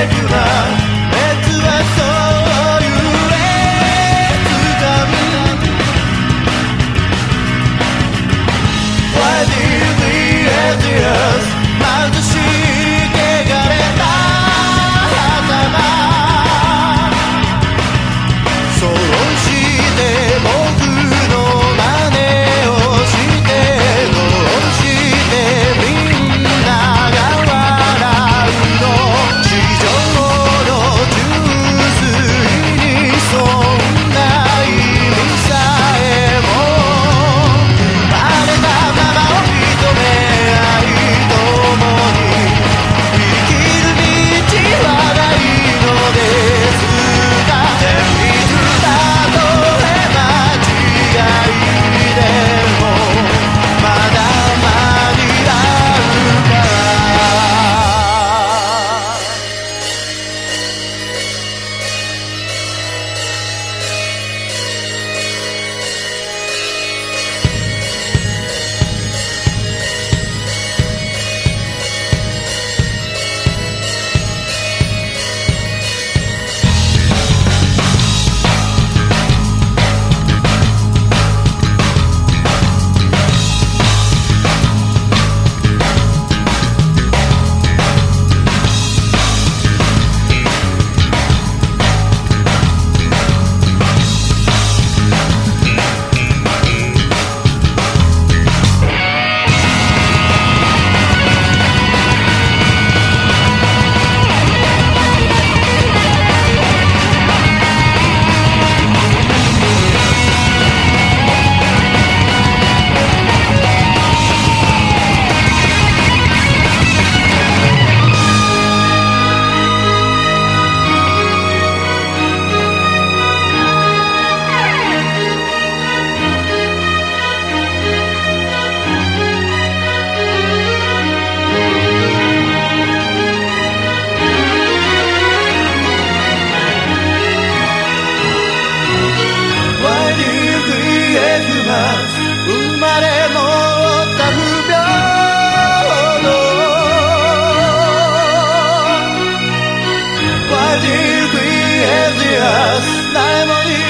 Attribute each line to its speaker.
Speaker 1: regular ないのに